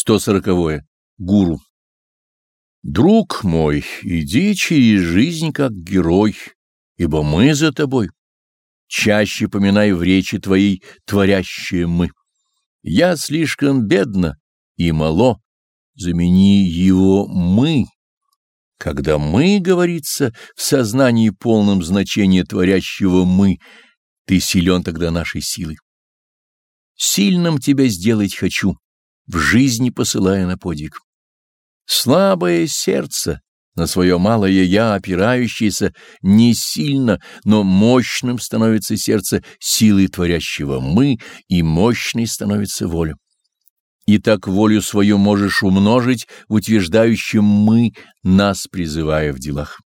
140. -е. Гуру. Друг мой, иди через жизнь как герой, ибо мы за тобой. Чаще поминай в речи твоей творящее мы. Я слишком бедно и мало, замени его мы. Когда мы, говорится, в сознании полном значения творящего мы, ты силен тогда нашей силой. Сильным тебя сделать хочу, в жизни посылая на подвиг. Слабое сердце, на свое малое «я» опирающееся, не сильно, но мощным становится сердце силой творящего «мы», и мощной становится воля. И так волю свою можешь умножить в утверждающем «мы», нас призывая в делах.